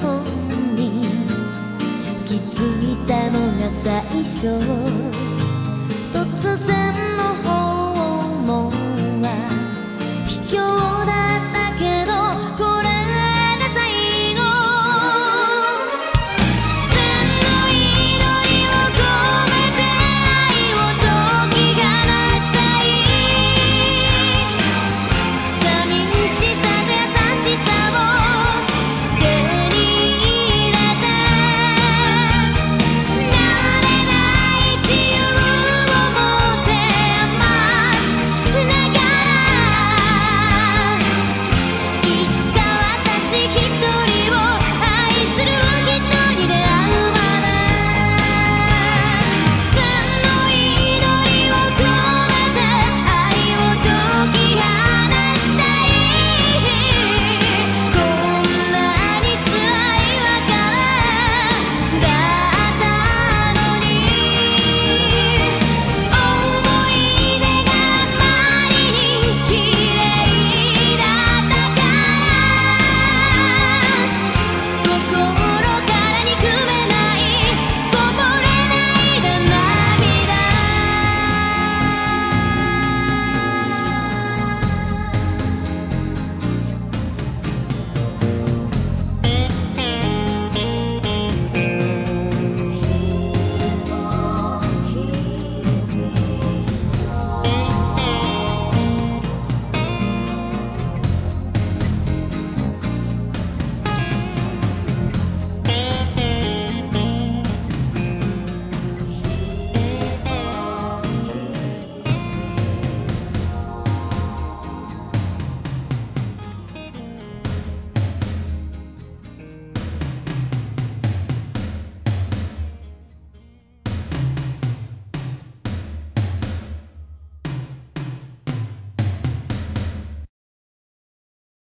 本に気づいたのが最初。突然の